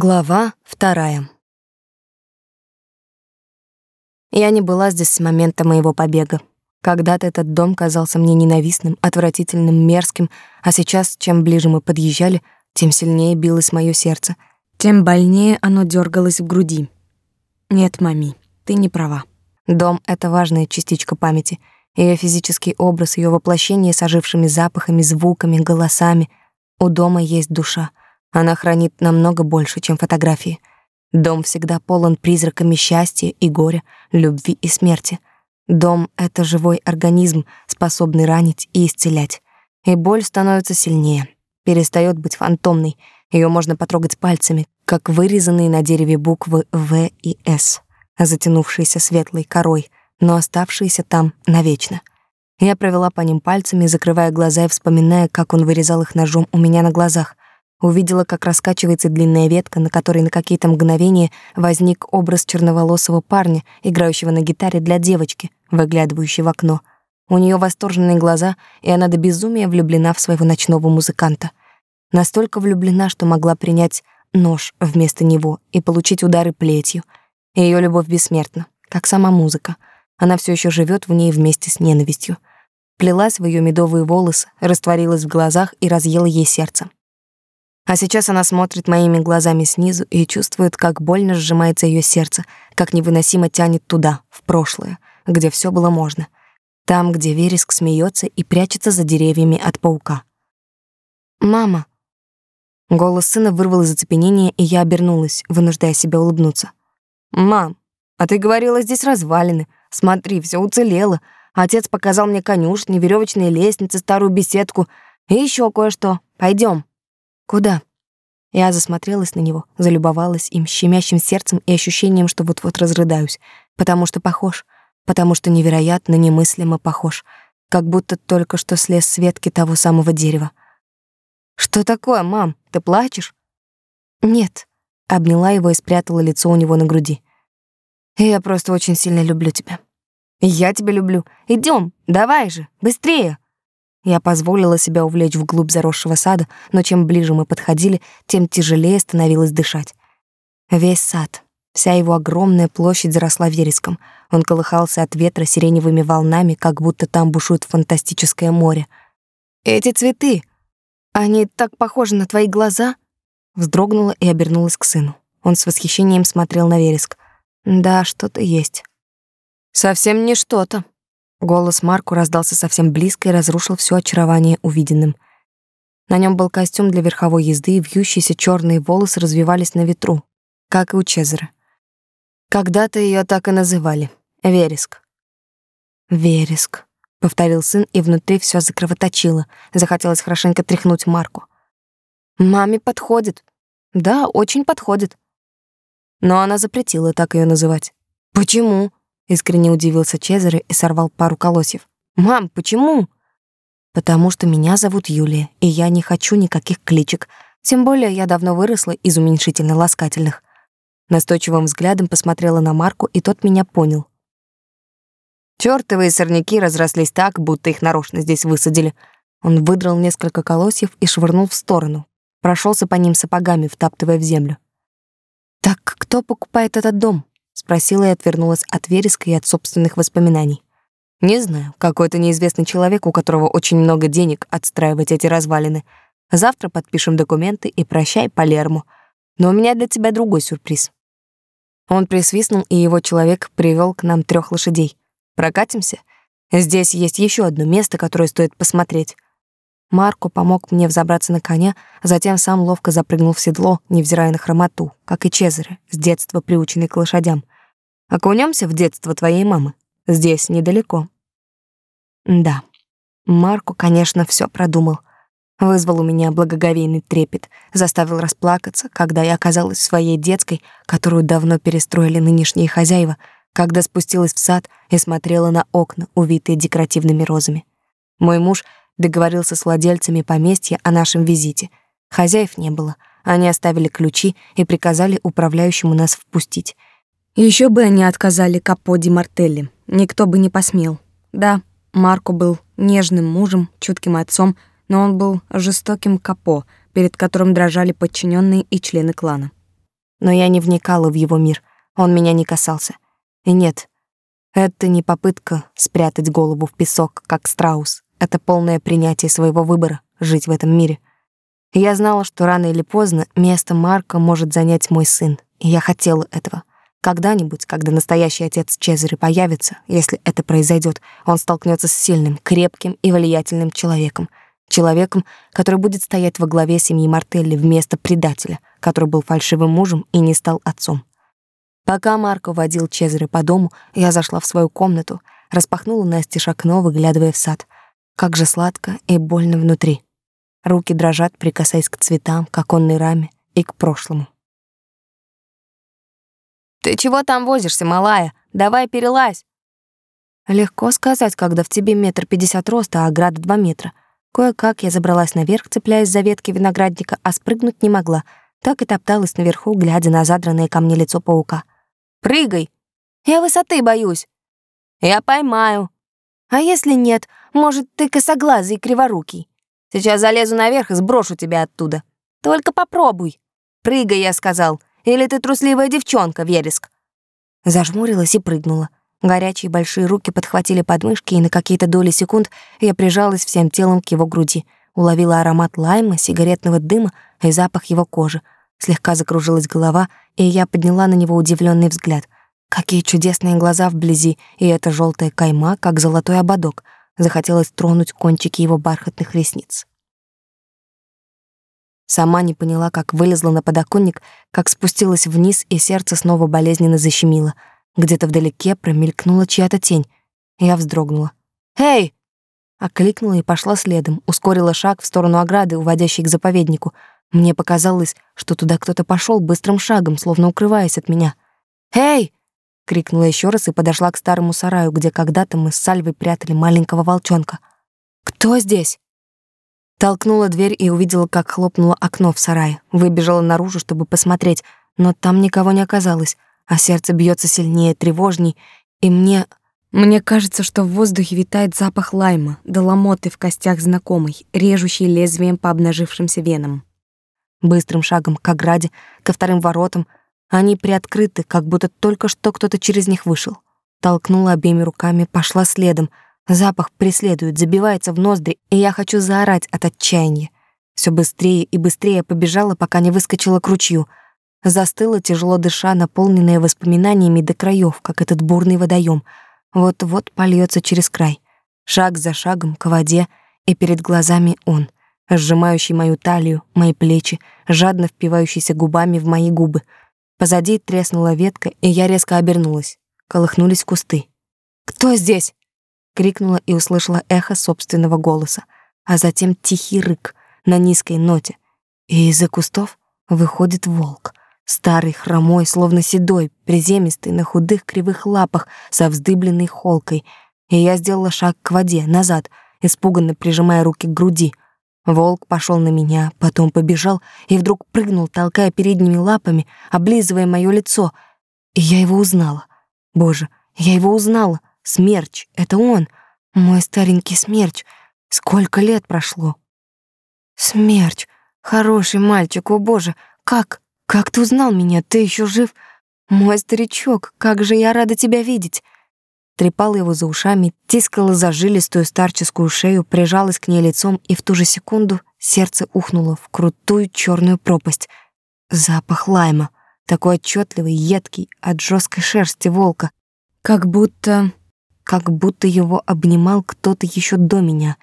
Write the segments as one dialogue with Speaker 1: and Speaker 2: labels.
Speaker 1: Глава вторая. Я не была здесь с момента моего побега. Когда-то этот дом казался мне ненавистным, отвратительным, мерзким, а сейчас, чем ближе мы подъезжали, тем сильнее билось мое сердце, тем больнее оно дергалось в груди. Нет, мами, ты не права. Дом — это важная частичка памяти. Ее физический образ, ее воплощение с ожившими запахами, звуками, голосами. У дома есть душа — она хранит намного больше, чем фотографии. Дом всегда полон призраками счастья и горя, любви и смерти. Дом — это живой организм, способный ранить и исцелять. И боль становится сильнее, перестает быть фантомной. Ее можно потрогать пальцами, как вырезанные на дереве буквы В и С, затянувшиеся светлой корой, но оставшиеся там навечно. Я провела по ним пальцами, закрывая глаза и вспоминая, как он вырезал их ножом у меня на глазах. Увидела, как раскачивается длинная ветка, на которой на какие-то мгновения возник образ черноволосого парня, играющего на гитаре для девочки, выглядывающей в окно. У нее восторженные глаза, и она до безумия влюблена в своего ночного музыканта. Настолько влюблена, что могла принять нож вместо него и получить удары плетью. Ее любовь бессмертна, как сама музыка. Она все еще живет в ней вместе с ненавистью. Плелась в ее медовые волосы, растворилась в глазах и разъела ей сердце. А сейчас она смотрит моими глазами снизу и чувствует, как больно сжимается ее сердце, как невыносимо тянет туда, в прошлое, где все было можно. Там, где вереск смеется и прячется за деревьями от паука. «Мама!» Голос сына вырвал из оцепенения, и я обернулась, вынуждая себя улыбнуться. «Мам, а ты говорила, здесь развалины. Смотри, все уцелело. Отец показал мне конюшни, веревочные лестницы, старую беседку и еще кое-что. Пойдем. «Куда?» Я засмотрелась на него, залюбовалась им щемящим сердцем и ощущением, что вот-вот разрыдаюсь, потому что похож, потому что невероятно немыслимо похож, как будто только что слез с ветки того самого дерева. «Что такое, мам? Ты плачешь?» «Нет», — обняла его и спрятала лицо у него на груди. «Я просто очень сильно люблю тебя». «Я тебя люблю. Идем, давай же, быстрее!» Я позволила себя увлечь вглубь заросшего сада, но чем ближе мы подходили, тем тяжелее становилось дышать. Весь сад, вся его огромная площадь заросла вереском. Он колыхался от ветра сиреневыми волнами, как будто там бушует фантастическое море. «Эти цветы, они так похожи на твои глаза?» Вздрогнула и обернулась к сыну. Он с восхищением смотрел на вереск. «Да, что-то есть». «Совсем не что-то», Голос Марку раздался совсем близко и разрушил все очарование увиденным. На нем был костюм для верховой езды, и вьющиеся черные волосы развивались на ветру, как и у Чезера. Когда-то ее так и называли — Вереск. «Вереск», — повторил сын, и внутри все закровоточило. Захотелось хорошенько тряхнуть Марку. «Маме подходит». «Да, очень подходит». Но она запретила так ее называть. «Почему?» Искренне удивился Чезаре и сорвал пару колосьев. «Мам, почему?» «Потому что меня зовут Юлия, и я не хочу никаких кличек. Тем более я давно выросла из уменьшительно-ласкательных». Настойчивым взглядом посмотрела на Марку, и тот меня понял. Чёртовые сорняки разрослись так, будто их нарочно здесь высадили. Он выдрал несколько колосьев и швырнул в сторону. Прошелся по ним сапогами, втаптывая в землю. «Так кто покупает этот дом?» Спросила и отвернулась от вереска и от собственных воспоминаний. Не знаю, какой-то неизвестный человек, у которого очень много денег отстраивать эти развалины. Завтра подпишем документы и прощай Палермо. Но у меня для тебя другой сюрприз. Он присвистнул, и его человек привел к нам трех лошадей. Прокатимся? Здесь есть еще одно место, которое стоит посмотреть. Марко помог мне взобраться на коня, затем сам ловко запрыгнул в седло, невзирая на хромоту, как и Чезаре, с детства приученный к лошадям. Окунемся в детство твоей мамы. Здесь недалеко. Да, Марко, конечно, все продумал. Вызвал у меня благоговейный трепет, заставил расплакаться, когда я оказалась в своей детской, которую давно перестроили нынешние хозяева, когда спустилась в сад и смотрела на окна, увитые декоративными розами. Мой муж — договорился с владельцами поместья о нашем визите. Хозяев не было. Они оставили ключи и приказали управляющему нас впустить. Еще бы они отказали Каподи Мартелли. Никто бы не посмел. Да, Марко был нежным мужем, чутким отцом, но он был жестоким капо, перед которым дрожали подчиненные и члены клана. но я не вникала в его мир, он меня не касался. И нет, это не попытка спрятать голову в песок, как страус. Это полное принятие своего выбора — жить в этом мире. Я знала, что рано или поздно место Марка может занять мой сын, и я хотела этого. Когда-нибудь, когда настоящий отец Чезаре появится, если это произойдет, он столкнется с сильным, крепким и влиятельным человеком. Человеком, который будет стоять во главе семьи Мартелли вместо предателя, который был фальшивым мужем и не стал отцом. Пока Марко водил Чезаре по дому, я зашла в свою комнату, распахнула настежь окно, выглядывая в сад. Как же сладко и больно внутри. Руки дрожат, прикасаясь к цветам, к оконной раме и к прошлому.
Speaker 2: «Ты чего там возишься, малая? Давай перелазь!»
Speaker 1: Легко сказать, когда в тебе метр пятьдесят роста, а ограда два метра. Кое-как я забралась наверх, цепляясь за ветки виноградника, а спрыгнуть не могла. Так и топталась наверху, глядя на задранное ко мне лицо паука.
Speaker 2: «Прыгай! Я высоты боюсь!» «Я поймаю!» «А если нет, может, ты косоглазый и криворукий? Сейчас залезу наверх и сброшу тебя оттуда. Только попробуй. Прыгай, я сказал, или ты трусливая девчонка, Вереск?»
Speaker 1: Зажмурилась и прыгнула. Горячие большие руки подхватили подмышки, и на какие-то доли секунд я прижалась всем телом к его груди, уловила аромат лайма, сигаретного дыма и запах его кожи. Слегка закружилась голова, и я подняла на него удивленный взгляд. Какие чудесные глаза вблизи, и эта желтая кайма, как золотой ободок. Захотелось тронуть кончики его бархатных ресниц. Сама не поняла, как вылезла на подоконник, как спустилась вниз, и сердце снова болезненно защемило. Где-то вдалеке промелькнула чья-то тень. Я вздрогнула. «Эй!» Окликнула и пошла следом, ускорила шаг в сторону ограды, уводящей к заповеднику. Мне показалось, что туда кто-то пошел быстрым шагом, словно укрываясь от меня. «Эй!» — крикнула еще раз и подошла к старому сараю, где когда-то мы с Сальвой прятали маленького волчонка. «Кто здесь?» Толкнула дверь и увидела, как хлопнуло окно в сарае. Выбежала наружу, чтобы посмотреть, но там никого не оказалось, а сердце бьется сильнее, тревожней, и мне... Мне кажется, что в воздухе витает запах лайма, да ломоты в костях знакомый, режущий лезвием по обнажившимся венам. Быстрым шагом к ограде, ко вторым воротам, они приоткрыты, как будто только что кто-то через них вышел. Толкнула обеими руками, пошла следом — Запах преследует, забивается в ноздри, и я хочу заорать от отчаяния. Все быстрее и быстрее побежала, пока не выскочила к ручью. Застыла, тяжело дыша, наполненная воспоминаниями до краев, как этот бурный водоем. Вот-вот польется через край. Шаг за шагом к воде, и перед глазами он, сжимающий мою талию, мои плечи, жадно впивающийся губами в мои губы. Позади треснула ветка, и я резко обернулась. Колыхнулись кусты. «Кто здесь?» крикнула и услышала эхо собственного голоса, а затем тихий рык на низкой ноте. И из-за кустов выходит волк, старый, хромой, словно седой, приземистый, на худых кривых лапах, со вздыбленной холкой. И я сделала шаг к воде, назад, испуганно прижимая руки к груди. Волк пошел на меня, потом побежал и вдруг прыгнул, толкая передними лапами, облизывая мое лицо. И я его узнала. Боже, я его узнала. Смерч, это он, мой старенький Смерч. Сколько лет прошло? Смерч, хороший мальчик, о боже, как, как ты узнал меня, ты еще жив? Мой старичок, как же я рада тебя видеть. Трепала его за ушами, тискала за жилистую старческую шею, прижалась к ней лицом, и в ту же секунду сердце ухнуло в крутую черную пропасть. Запах лайма, такой отчетливый, едкий, от жесткой шерсти волка, как будто как будто его обнимал кто-то еще до меня.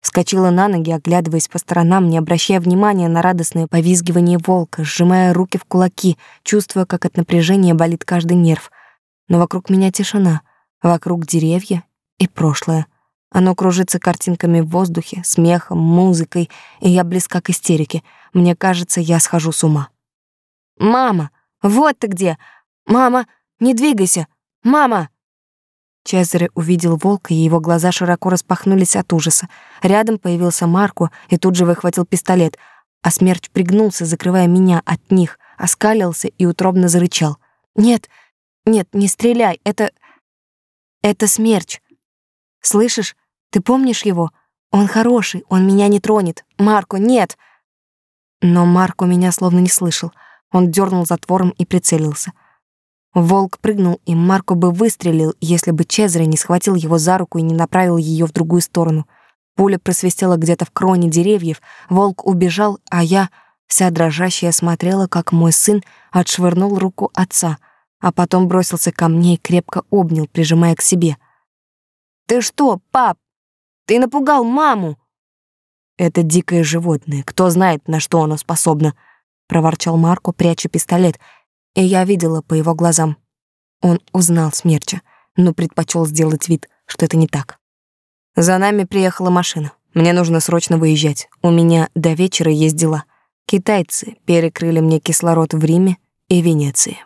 Speaker 1: Вскочила на ноги, оглядываясь по сторонам, не обращая внимания на радостное повизгивание волка, сжимая руки в кулаки, чувствуя, как от напряжения болит каждый нерв. Но вокруг меня тишина, вокруг деревья и прошлое. Оно кружится картинками в воздухе, смехом, музыкой, и я близка к истерике. Мне кажется, я схожу с ума. «Мама! Вот ты где! Мама, не двигайся! Мама!» Чезаре увидел волка, и его глаза широко распахнулись от ужаса. Рядом появился Марко и тут же выхватил пистолет, а смерч пригнулся, закрывая меня от них, оскалился и утробно зарычал. «Нет, нет, не стреляй, это... это смерч. Слышишь, ты помнишь его? Он хороший, он меня не тронет. Марко, нет!» Но Марко меня словно не слышал. Он дернул затвором и прицелился. Волк прыгнул, и Марко бы выстрелил, если бы Чезаре не схватил его за руку и не направил ее в другую сторону. Пуля просвистела где-то в кроне деревьев, волк убежал, а я, вся дрожащая, смотрела, как мой сын отшвырнул руку отца, а потом бросился ко мне и крепко обнял, прижимая к себе. «Ты что, пап? Ты напугал маму!» «Это дикое животное, кто знает, на что оно способно», — проворчал Марко, пряча пистолет — и я видела по его глазам. Он узнал смерча, но предпочел сделать вид, что это не так. За нами приехала машина. Мне нужно срочно выезжать. У меня до вечера есть дела. Китайцы перекрыли мне кислород в Риме и Венеции.